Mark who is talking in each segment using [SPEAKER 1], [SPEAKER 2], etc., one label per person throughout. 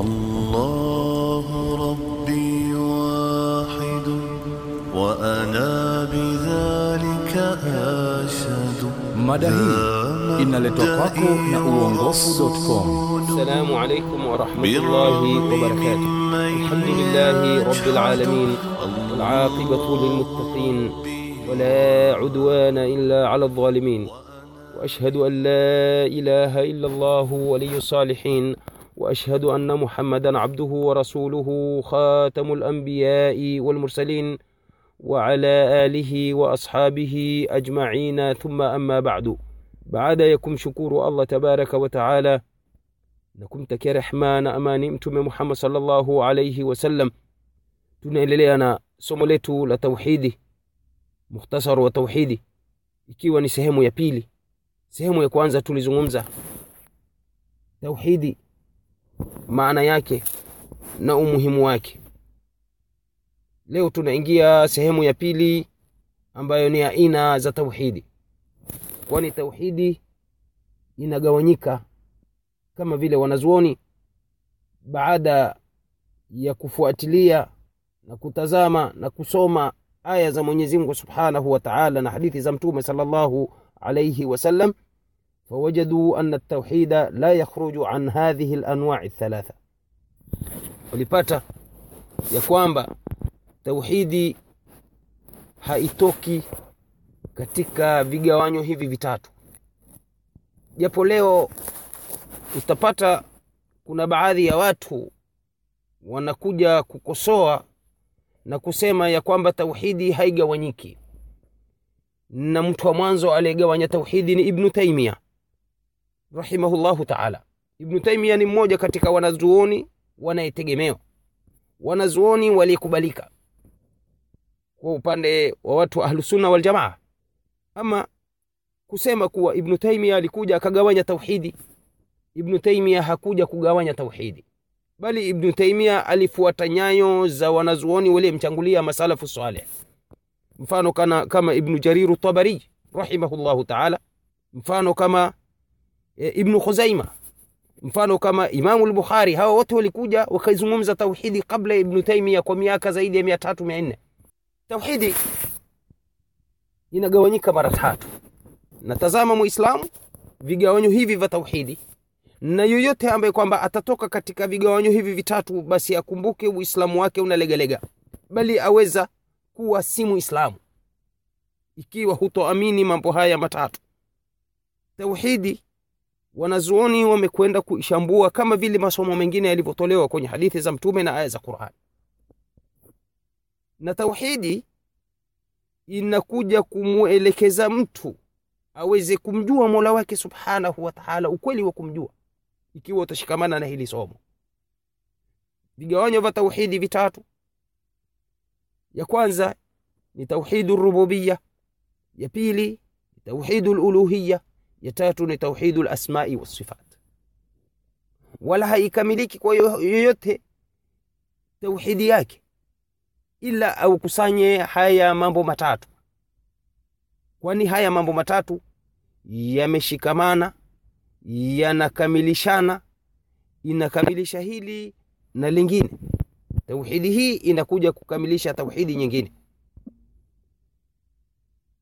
[SPEAKER 1] الله ربي واحد وأنا بذلك أشهد.
[SPEAKER 2] Mada hii inaletwa kwako na uongofu.com.
[SPEAKER 3] السلام عليكم ورحمة الله وبركاته. الحمد لله رب العالمين والعاقبة للمتقين ولا عدوان إلا على الظالمين. وأشهد أن لا إله إلا الله ولي الصالحين. وأشهد أن محمدا عبده ورسوله خاتم الأنبياء والمرسلين وعلى آله وأصحابه أجمعين. ثم أما بعد بعد يكم شكور الله تبارك وتعالى لكم تك رحمان اماني متم محمد صلى الله عليه وسلم. تنالي أنا سمولت لتوحيدي مختصر وتوحيدي ikiwa ni sehemu ya pili sehemu ya kwanza tulizungumza tauhidi maana yake na umuhimu wake. Leo tunaingia sehemu ya pili ambayo ni aina za tauhidi. Kwani tauhidi inagawanyika kama vile wanazuoni baada ya kufuatilia na kutazama na kusoma aya za mwenyezi mungu subhanahu wa taala na hadithi za mtume sallallahu alaihi wasallam fawajaduu ana التوحيد la yakhruju an hadhihi lanwai lthalatha walipata ya kwamba tauhidi haitoki katika vigawanyo hivi vitatu. Japo leo utapata kuna baadhi ya watu wanakuja kukosoa na kusema ya kwamba tauhidi haigawanyiki. Na mtu wa mwanzo aliyegawanya tauhidi ni ibnu taimia rahimahullahu taala. Ibnu taimia ni mmoja katika wanazuoni wanayetegemewa. Wanazuoni waliyekubalika kwa upande wa watu wa ahlusunna waljamaa ama kusema kuwa ibnu taimia alikuja akagawanya tauhidi. Ibnu taimia hakuja kugawanya tauhidi. Bali ibnu taimia alifuata nyayo za wanazuoni waliomchangulia masalafu saleh mfano kana, kama ibnu jariru tabari rahimahullahu taala. Mfano kama e, ibnu khuzaima mfano kama imamu lbukhari hawa wote walikuja wakaizungumza tauhidi kabla ya ibnu taimia kwa miaka zaidi ya mia tatu mia nne. Tauhidi inagawanyika mara tatu. Natazama muislamu vigawanyo hivi vya tauhidi. Na yoyote ambaye kwamba atatoka katika vigawanyo hivi vitatu basi akumbuke uislamu wake unalegalega. Bali aweza kuwa si muislamu. Ikiwa hutoamini mambo haya matatu. Tauhidi wanazuoni wamekwenda kuishambua kama vile masomo mengine yalivyotolewa kwenye hadithi za mtume na aya za Qur'an. na tauhidi inakuja kumwelekeza mtu aweze kumjua mola wake subhanahu wa taala ukweli wa kumjua ikiwa utashikamana na hili somo vigawanyo vya tauhidi vitatu ya kwanza ni tauhidu rububiyya, ya pili ni tauhidu luluhiya ya tatu ni tauhidu lasmai wasifat wala haikamiliki kwa yoyote tauhidi yake ila aukusanye haya mambo matatu. Kwani haya mambo matatu yameshikamana yanakamilishana inakamilisha hili na lingine. Tauhidi hii inakuja kukamilisha tauhidi nyingine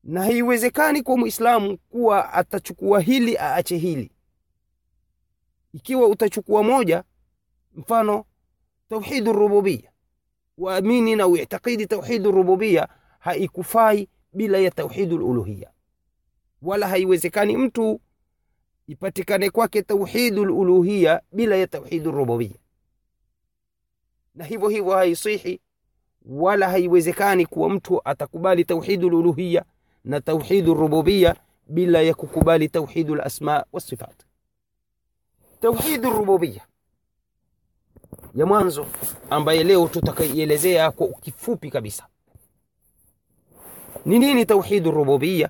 [SPEAKER 3] na haiwezekani kwa Muislamu kuwa atachukua hili aache hili. Ikiwa utachukua moja mfano tauhidu rububia waamini na uitakidi tauhidu rububia haikufai bila ya tauhidu luluhia, wala haiwezekani mtu ipatikane kwake tauhidu luluhia bila ya tauhidu rububia na hivyo hivyo haisihi wala haiwezekani kuwa mtu atakubali tauhidu luluhiya na tauhidu rububia bila ya kukubali tauhidu lasma wasifat tauhidu rububia ya mwanzo ambaye leo tutakaielezea kwa kifupi kabisa. Ni nini tauhidu rububiya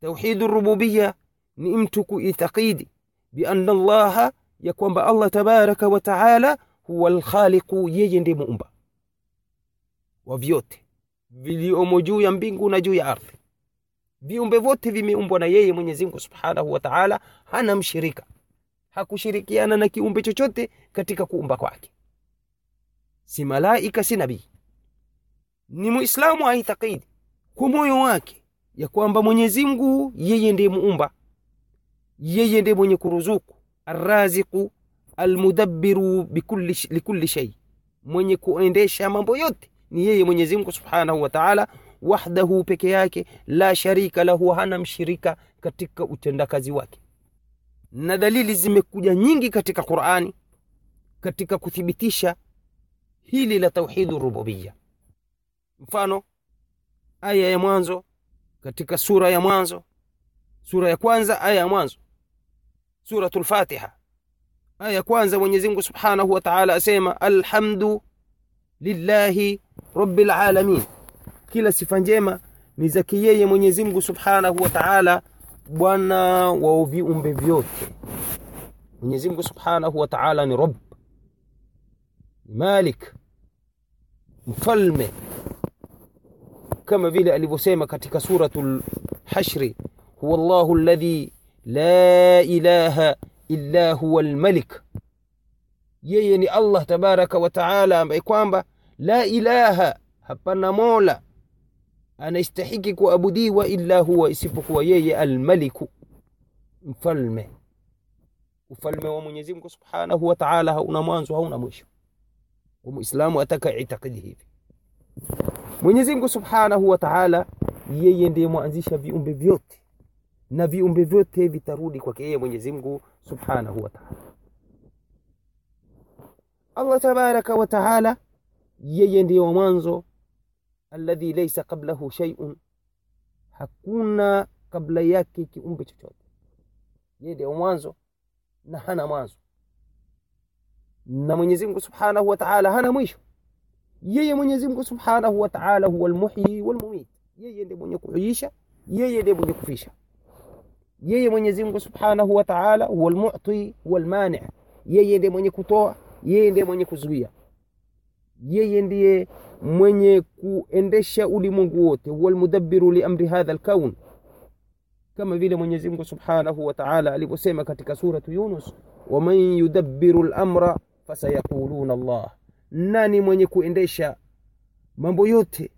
[SPEAKER 3] tauhidu rububiya ni mtu kuitakidi bianna allaha ya kwamba allah tabaraka wa taala huwa lkhaliqu yeye ndi muumba wa vyote viliomo juu ya mbingu na juu ya ardhi viumbe vyote vimeumbwa na yeye mwenyezi mungu subhanahu wa taala hana mshirika. Hakushirikiana na kiumbe chochote katika kuumba kwake. Si malaika si nabii. Ni muislamu aitakidi kwa moyo wake ya kwamba mwenyezi mungu yeye ndiye muumba. Yeye ndiye mwenye kuruzuku arraziqu almudabbiru bikulli likulli shay. Mwenye kuendesha mambo yote ni yeye mwenyezi mungu subhanahu wa taala wahdahu peke yake la sharika lahu hana mshirika katika utendakazi wake. Na dalili zimekuja nyingi katika qurani katika kuthibitisha hili la tauhidu rububiya mfano aya ya mwanzo katika sura ya mwanzo sura ya kwanza aya ya mwanzo suratul fatiha. Aya ya kwanza mwenyezi mungu subhanahu wa taala asema alhamdu lillahi rabbil alamin kila sifa njema ni zake yeye mwenyezi mungu subhanahu wa taala bwana wa viumbe vyote. Mwenyezi mungu subhanahu wa taala ni Rabb malik mfalme kama vile alivyosema katika suratul hashri huwa Allahu alladhi la ilaha illa huwa almalik yeye ni allah tabaraka wa taala ambaye kwamba la ilaha hapana mola anastahiki kuabudiwa illa huwa isipokuwa yeye almaliku mfalme. Ufalme wa mwenyezi mungu subhanahu wa taala hauna mwanzo hauna mwisho. Kwa muislamu ataka itakidi hivi. Mwenyezi mungu subhanahu wa taala yeye ndiye mwanzisha viumbe vyote. Na viumbe vyote vitarudi kwake yeye mwenyezi mungu subhanahu wa taala. Allah tabaraka wa taala yeye ndiye wa mwanzo الذي ليس قبله شيء. حكونا قبل ياكي كي أمبي تشوت يدي أمانزو نحن مانزو. نمني زمك سبحانه وتعالى. هنا ميشو. يي من يزمك سبحانه وتعالى هو المحيي والمميت. يي يدي من يكو عيشة. يي يدي من يكو فيشة. يي من سبحانه وتعالى هو المعطي والمانع. يي يدي من يكو طوع. يي يدي من زويا زوية. يي يدي mwenye kuendesha ulimwengu wote huwa almudabbiru liamri hadha alkaun kama vile mwenyezi mungu subhanahu wa taala alivyosema katika suratu yunus waman yudabbiru lamra fasayaquluna allah nani mwenye kuendesha mambo yote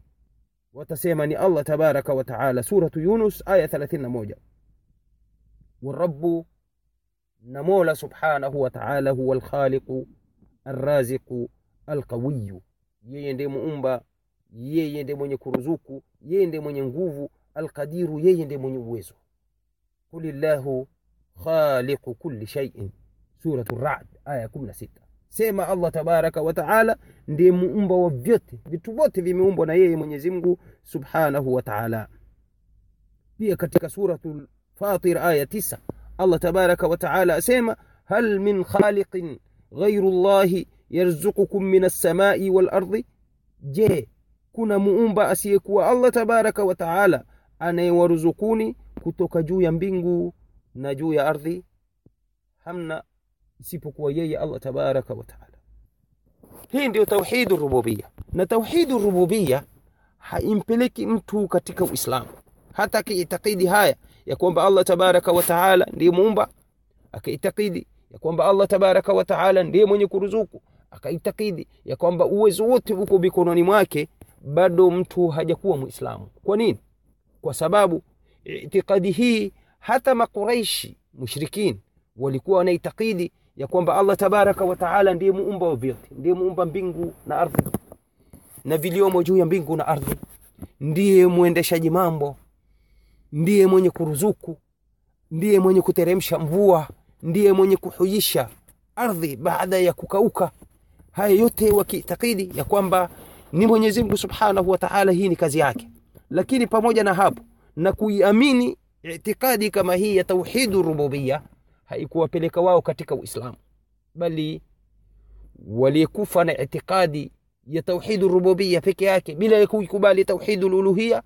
[SPEAKER 3] watasema ni allah tabaraka wa taala suratu yunus aya 31 warabu na mola subhanahu wa taala huwa alkhaliqu arraziqu alqawiyu yeye ndiye muumba yeye ndiye mwenye kuruzuku yeye ndiye mwenye nguvu alqadiru yeye ndiye mwenye uwezo. Kulillahu khaliqu kulli shaiin suratu rad aya 16 sema allah tabaraka wa taala ndiye muumba wa vyote. Vitu vyote vimeumbwa na yeye mwenyezi mungu subhanahu wa taala. Pia katika suratu fatir aya 9 allah tabaraka wa taala asema hal min khaliqin ghairu llahi yarzuqukum min assamai walardi je kuna muumba asiyekuwa allah tabaraka wa taala anayewaruzukuni kutoka juu ya mbingu na juu ya ardhi? Hamna isipokuwa yeye allah tabaraka wa taala. Hii ndio tauhidu rububia na tauhidu rububia haimpeleki mtu katika uislamu. Hata akiitakidi haya ya kwamba allah tabaraka wa taala ndiye muumba akiitakidi ya kwamba allah tabaraka wa taala ndiye mwenye kuruzuku akaitakidi ya kwamba uwezo wote uko mikononi mwake bado mtu hajakuwa muislamu. Kwa nini? Kwa sababu itikadi hii hata makuraishi mushrikin walikuwa wanaitakidi ya kwamba allah tabaraka wa taala ndiye muumba wa vyote ndiye muumba mbingu na ardhi na viliomo juu ya mbingu na ardhi ndiye mwendeshaji mambo ndiye mwenye kuruzuku ndiye mwenye kuteremsha mvua ndiye mwenye kuhuyisha ardhi baada ya kukauka haya yote wakiitakidi ya kwamba ni mwenyezi mungu subhanahu wa taala hii ni kazi yake. Lakini pamoja na hapo na kuiamini itikadi kama hii ya tauhidu rububia haikuwapeleka wao katika uislamu. Bali walikufa na itikadi ya tauhidu rububia peke yake bila ya kuikubali tauhidu luluhia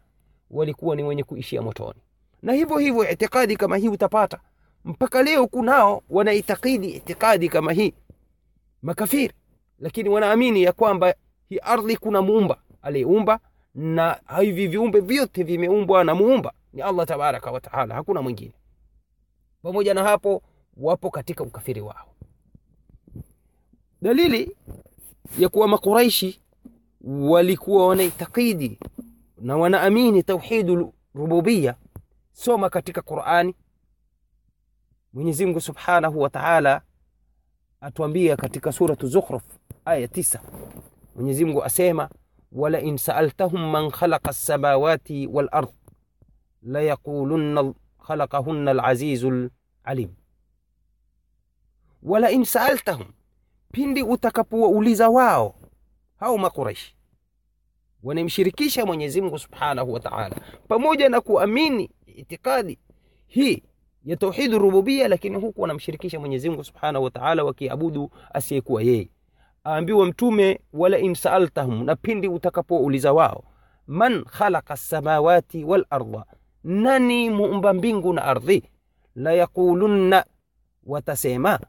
[SPEAKER 3] walikuwa ni wenye kuishia motoni. Na hivyo hivyo itikadi kama hii utapata. Mpaka leo kunao wanaitakidi itikadi kama hii. Makafiri lakini wanaamini ya kwamba hii ardhi kuna muumba aliyeumba na hivi viumbe vyote vimeumbwa na muumba. Ni allah tabaraka wataala hakuna mwingine. Pamoja na hapo wapo katika ukafiri wao. Dalili ya kuwa makuraishi walikuwa wanaitakidi na wanaamini tauhidu rububia soma katika qurani. Mwenyezi mungu subhanahu wa taala atuambia katika suratu zukhruf aya tisa. Mwenyezi mungu asema walain saaltahum man khalaqa lsamawati walard layaqulunna khalaqahunna alazizu lalim walain saaltahum pindi utakapowauliza wao hao makuraishi wanamshirikisha mwenyezi mungu subhanahu wa taala pamoja na kuamini itikadi hii ya tauhidu rububia lakini huku wanamshirikisha mwenyezi mungu subhanahu wa taala wakiabudu asiyekuwa yeye aambiwa mtume wala in saaltahum na pindi utakapouliza wao man khalaqa samawati walarda nani muumba mbingu na ardhi? Layaqulunna watasema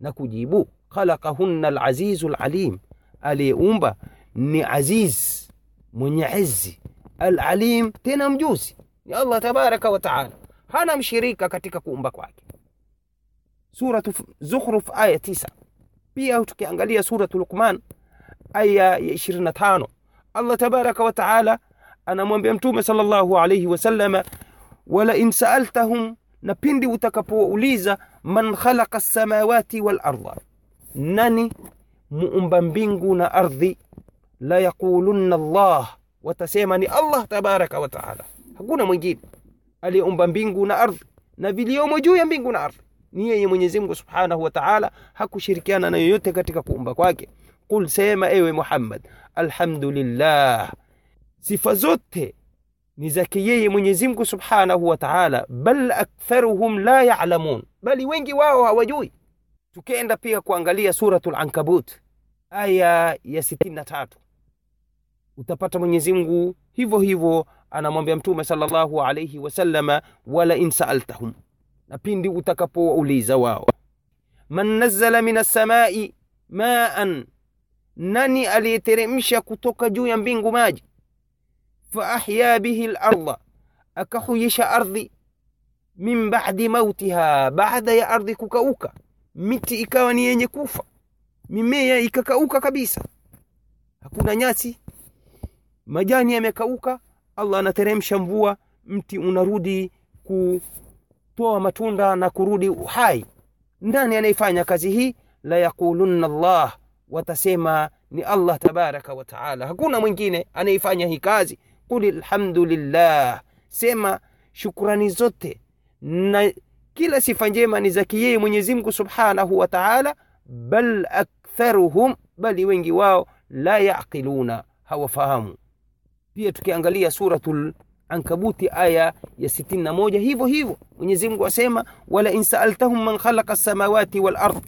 [SPEAKER 3] na kujibu khalaqahunna alazizu alalim aliyeumba ni aziz mwenye izi alalim tena mjuzi ni allah tabaraka wa taala hana mshirika katika kuumba kwake. Suratu zukhruf aya tisa pia tukiangalia suratu luqman aya ya ishirini na tano. Allah tabaraka wa taala anamwambia mtume sallallahu alayhi wasallama, wala in saaltahum na pindi utakapouliza man khalaqa samawati wal arda, nani muumba mbingu na ardhi? La yaqulunna allah watasema ni allah tabaraka wa taala. Hakuna mwingine aliyeumba mbingu na ardhi na viliomo juu ya mbingu na ardhi ni yeye mwenyezi mungu subhanahu wa taala hakushirikiana na yoyote katika kuumba kwake. Qul sema ewe muhammad alhamdulillah. Sifa zote ni zake yeye mwenyezi mungu subhanahu wa taala bal aktharuhum la yalamun. Bali wengi wao hawajui. Tukienda pia kuangalia suratul Ankabut aya ya sitini na tatu. Utapata mwenyezi mungu hivyo hivyo anamwambia mtume sallallahu alayhi wasallama wala in saaltahum na pindi utakapowauliza wao. Man nazala min assamai maan nani aliyeteremsha kutoka juu ya mbingu maji? Fa ahya bihi larda akahuyisha ardhi. Min badi mautiha baada ya ardhi kukauka miti ikawa ni yenye kufa mimea ikakauka kabisa. Hakuna nyasi majani yamekauka allah anateremsha mvua mti unarudi kutoa matunda na kurudi uhai. Ndani anayefanya kazi hii? La yaqulunna allah watasema ni allah tabaraka wa taala. Hakuna mwingine anayefanya hii kazi. Qul alhamdulillah sema shukrani zote. Na kila sifa njema ni zake yeye mwenyezi mungu subhanahu wa taala bal aktharuhum bali wengi wao la yaqiluna hawafahamu. Pia tukiangalia suratul ankabuti aya ya 61 hivyo hivyo mwenyezi mungu asema wala in saaltahum man khalaqa samawati wal ard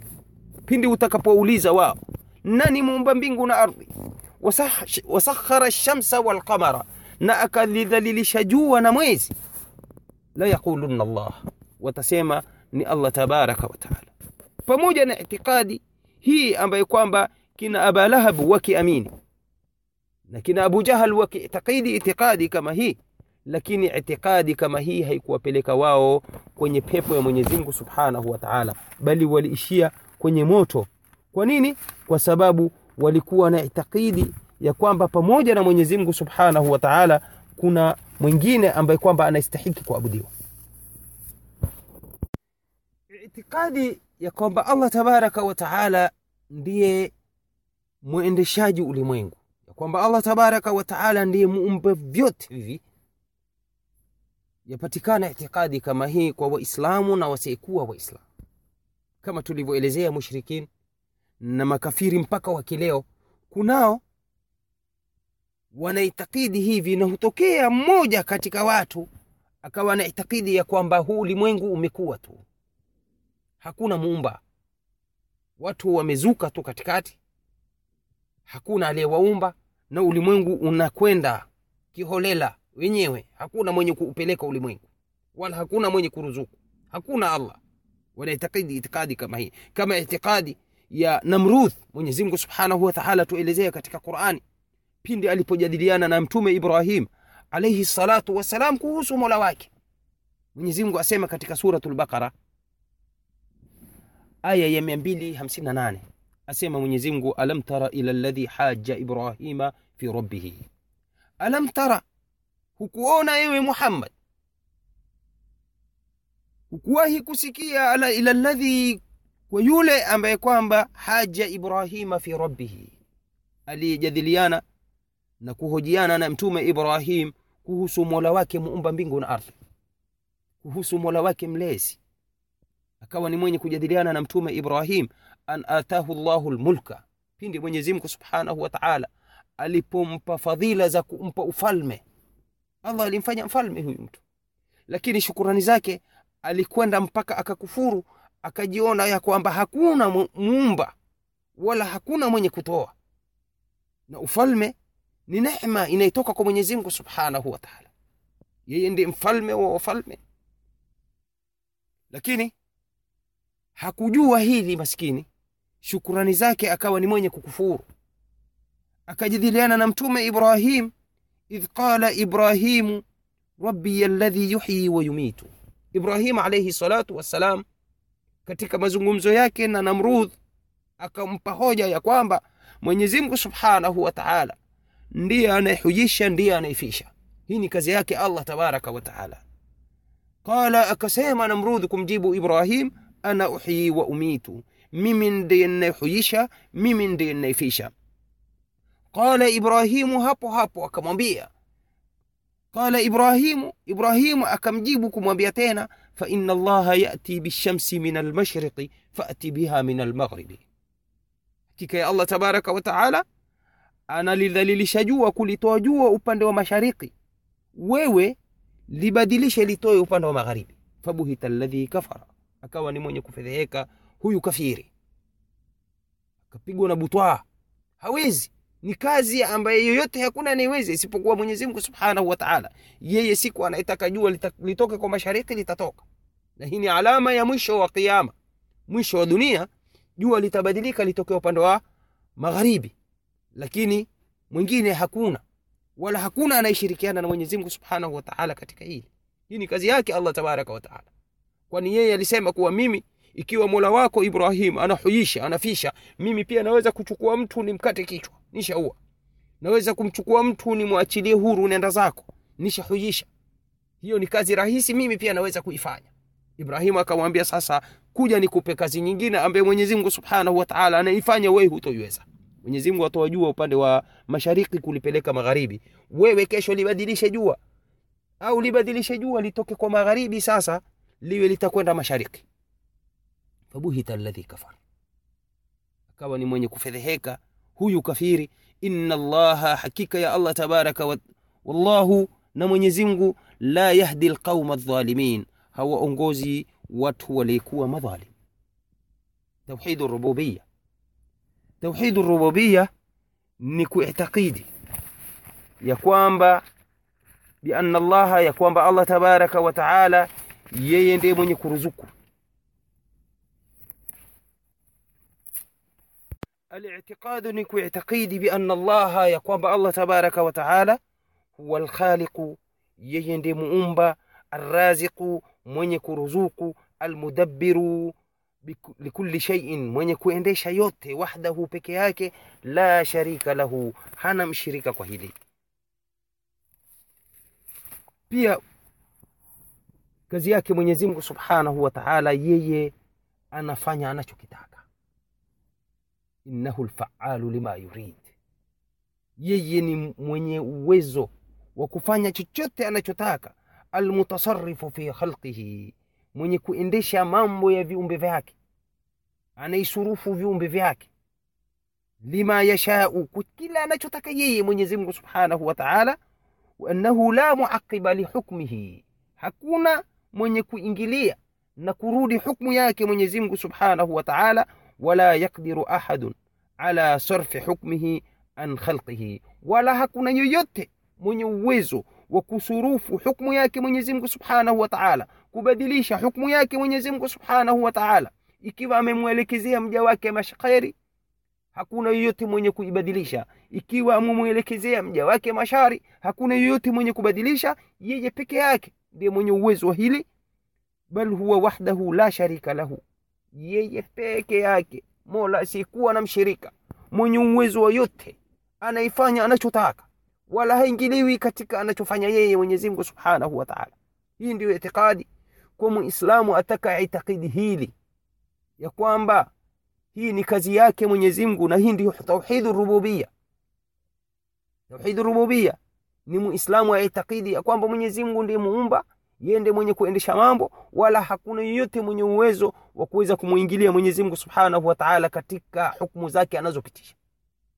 [SPEAKER 3] pindi utakapouliza wao nani muumba mbingu na ardhi wasakhara shamsa walqamara na akalidhalilisha jua na mwezi la yaqulunna allah watasema ni allah tabaraka wataala pamoja na itikadi hii ambayo kwamba kina aba lahab wakiamini na kina abu jahal wakiitakidi itikadi kama hii lakini itikadi kama hii haikuwapeleka wao kwenye pepo ya mwenyezi mungu subhanahu wa taala bali waliishia kwenye moto. Kwa nini? Kwa sababu walikuwa na itikadi ya kwamba pamoja na mwenyezi mungu subhanahu wa taala kuna mwingine ambaye kwamba anastahiki kuabudiwa. Itikadi ya kwamba allah tabaraka wa taala ndiye mwendeshaji ulimwengu. Ya kwamba allah tabaraka wa taala ndiye muumbe vyote hivi yapatikana itikadi kama hii kwa waislamu na wasiekuwa waislamu. Kama tulivyoelezea mushrikin na makafiri mpaka wakileo kunao wanaitakidi hivi na hutokea mmoja katika watu akawa na itakidi ya kwamba huu ulimwengu umekuwa tu. Hakuna muumba. Watu wamezuka tu katikati. Hakuna aliyewaumba na ulimwengu unakwenda kiholela wenyewe hakuna mwenye kuupeleka ulimwengu wala hakuna mwenye kuruzuku. Hakuna allah. Wanaitakidi itikadi kama hii kama itikadi ya namruth mwenyezi mungu subhanahu wa taala tuelezea katika qurani. Pindi alipojadiliana na mtume ibrahim alaihi salatu wassalam kuhusu mola wake mwenyezi mungu asema katika suratu Baqara aya ya 258 asema mwenyezi mungu alam tara ila ladhi haja ibrahima fi rabbihi? Alam tara hukuona ewe muhammad. Hukuwahi kusikia ala ila ladhi kwa yule ambaye kwamba haja ibrahima fi rabbihi. Aliyejadiliana na kuhojiana na mtume ibrahim kuhusu mola wake muumba mbingu na ardhi. Kuhusu mola wake mlezi. Akawa ni mwenye kujadiliana na mtume ibrahim an atahu llahu lmulka pindi mwenyezi mungu subhanahu wa taala alipompa fadhila za kumpa ufalme allah alimfanya mfalme huyu mtu. Lakini shukurani zake alikwenda mpaka akakufuru akajiona ya kwamba hakuna mu- muumba wala hakuna mwenye kutoa. Na ufalme ni neema inayotoka kwa mwenyezi mungu subhanahu wa taala. Yeye ndiye mfalme wa wafalme. Lakini hakujua hili maskini. Shukurani zake akawa ni mwenye kukufuru. Akajadiliana na mtume ibrahim idh qala ibrahimu rabbi alladhi yuhyi wa yumitu ibrahim alayhi salatu wassalam katika mazungumzo yake na namrudh akampa hoja ya kwamba mwenyezi mungu subhanahu wa taala ndiye anayehujisha ndiye anayefisha hii ni kazi yake allah tabaraka wa taala. Qala akasema namrudh kumjibu ibrahim ana uhyi wa umitu. Mimi ndiye ninayehujisha mimi ndiye ninayefisha qala ibrahimu hapo hapo akamwambia. Qala ibrahimu ibrahimu akamjibu kumwambia tena faina allaha yati bishamsi min almashriqi fati biha min almaghribi. Hakika ya allah tabaraka wa taala analidhalilisha jua kulitoa jua upande wa mashariki. Wewe libadilishe litoe upande wa magharibi. Fabuhita alladhi kafara. Akawa ni mwenye kufedheheka huyu kafiri. Akapigwa na butwaa. Hawezi ni kazi ambayo yoyote hakuna anayeweza isipokuwa mwenyezi mungu subhanahu wa taala. Yeye siku anaitaka jua litoke kwa mashariki litatoka. Na hii ni alama ya mwisho wa kiyama, mwisho wa dunia jua litabadilika litoke upande wa magharibi. Lakini mwingine hakuna. Wala hakuna anayeshirikiana na mwenyezi mungu subhanahu wa taala katika hili. Hii ni kazi yake allah tabaraka wa taala. Kwani yeye alisema kuwa mimi ikiwa mola wako ibrahim anahuisha anafisha mimi pia naweza kuchukua mtu nimkate kichwa nishaua. Naweza kumchukua mtu nimwachilie huru nenda zako. Nishahujisha. hiyo ni kazi rahisi mimi pia naweza kuifanya. Ibrahimu akamwambia sasa kuja nikupe kazi nyingine ambaye mwenyezi mungu subhanahu wa taala anaifanya wewe hutoiweza. Mwenyezi mungu atoa jua upande wa mashariki kulipeleka magharibi. Wewe kesho libadilishe jua. Au libadilishe jua litoke kwa magharibi sasa liwe litakwenda mashariki. Fabuhita alladhi kafara, akawa ni mwenye kufedheheka huyu kafiri inna allaha hakika ya allah tabaraka wa, wallahu na mwenyezi mungu la yahdi lqauma aldhalimin hawaongozi watu waliokuwa madhalim tauhidu rububiya tauhidu rububiya ni kuitakidi ya kwamba bianna allaha ya kwamba allah tabaraka wa taala yeye ndiye mwenye kuruzuku Al-i'tiqadu ni kuitakidi bi anna Allah, ya kwamba Allah tabaraka wa taala huwa al-khaliqu, yeye ndiye muumba, ar-raziqu, mwenye kuruzuku, al-mudabbiru likulli shay'in, mwenye kuendesha yote, wahdahu, peke yake, la sharika lahu, hana mshirika kwa hili. Pia kazi yake Mwenyezi Mungu Subhanahu wa Ta'ala, yeye anafanya anachokitaka innahu lfaalu lima yurid. Yeye ni mwenye uwezo wa kufanya chochote anachotaka almutasarifu fi khalqihi mwenye kuendesha mambo ya viumbe vyake. Anaisurufu viumbe vyake. Lima yashau kila anachotaka yeye mwenyezi mungu subhanahu wa taala waannahu la muaqiba lihukmihi hakuna mwenye kuingilia na kurudi hukmu yake mwenyezi mungu subhanahu wa taala wala yakdiru ahadun ala sarfi hukmihi an khalqihi wala hakuna yoyote mwenye uwezo wa kusurufu hukmu yake mwenyezi mungu subhanahu wa taala kubadilisha hukmu yake mwenyezi mungu subhanahu wa taala. Ikiwa amemwelekezea mja wake mashkheri hakuna yoyote mwenye kuibadilisha. Ikiwa amemwelekezea mja wake mashari hakuna yoyote mwenye kubadilisha. Yeye peke yake ndiye mwenye uwezo wa hili bal huwa wahdahu la sharika lahu yeye peke yake mola asiyekuwa na mshirika mwenye uwezo wa yote anaifanya anachotaka wala haingiliwi katika anachofanya yeye mwenyezi mungu subhanahu wa taala. Hii ndio itikadi kwa muislamu ataka itikadi hili ya kwamba hii ni kazi yake mwenyezi mungu na hii ndio tauhidu rububia tauhidu rububia ni muislamu aitakidi ya kwamba mwenyezi mungu ndiye muumba yende mwenye kuendesha mambo wala hakuna yeyote mwenye uwezo wa kuweza kumuingilia mwenyezi mungu subhanahu wa taala katika hukumu zake anazopitisha.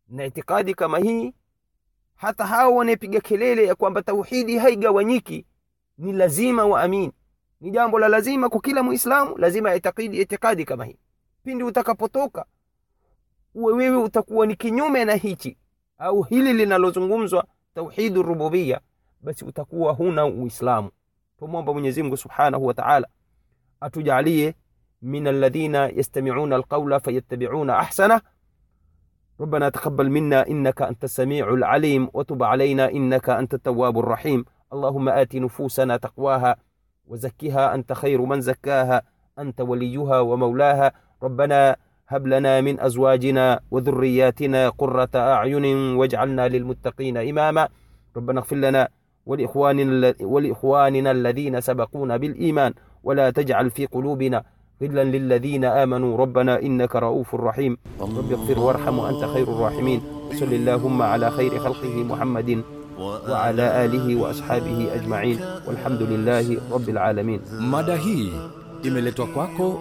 [SPEAKER 3] Na itikadi kama hii hata hao wanaepiga kelele ya kwamba tauhidi haigawanyiki ni lazima waamini. Ni jambo la lazima kwa kila muislamu lazima aitakidi itikadi kama hii. Pindi utakapotoka uwe wewe utakuwa ni kinyume na hichi au hili linalozungumzwa tauhidu rububia basi utakuwa huna uislamu tumwomba mwenyezi mungu subhanahu wa taala. Atujalie min alladhina yastamiuna alqaula fayattabiuna ahsana. ربنا تقبل منا إنك أنت السميع العليم وتب علينا إنك أنت التواب الرحيم اللهم آت نفوسنا تقواها وزكها أنت خير من زكاها أنت وليها ومولاها ربنا هب لنا من أزواجنا وذرياتنا قرة أعين واجعلنا للمتقين إماما ربنا اغفر لنا ولإخواننا, ولإخواننا الذين سبقونا بالإيمان ولا تجعل في قلوبنا غلا للذين آمنوا. ربنا إنك رؤوف رحيم. رب اغفر وارحم وأنت خير الراحمين. صل اللهم على خير خلقه محمد وعلى آله وأصحابه أجمعين. والحمد لله رب العالمين.
[SPEAKER 2] Mada hii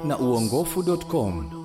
[SPEAKER 2] na uongofu.com
[SPEAKER 1] بالرحمن